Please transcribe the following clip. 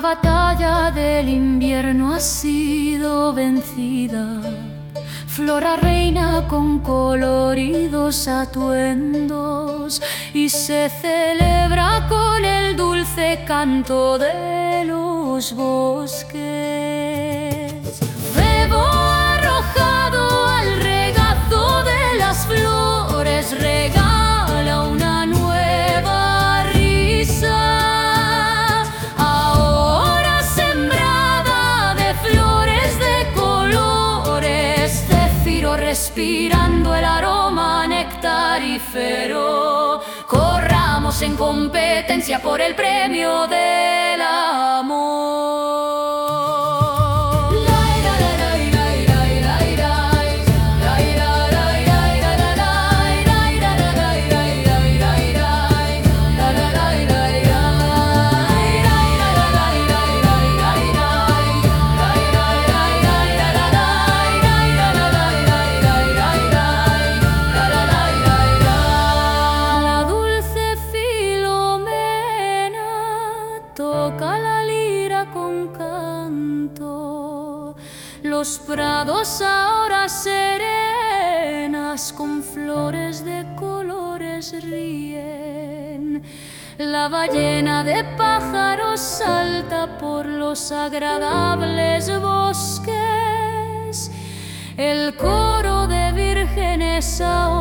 batalla del invierno ha sido vencida. Flora reina con coloridos atuendos y se celebra con el dulce canto de los bosques. Respirando el aroma nectarífero. Corramos en competencia por el premio del amor. Toca la lira con canto, los prados ahora serenas con flores de colores ríen. La ballena de pájaros salta por los agradables bosques. El coro de vírgenes ahora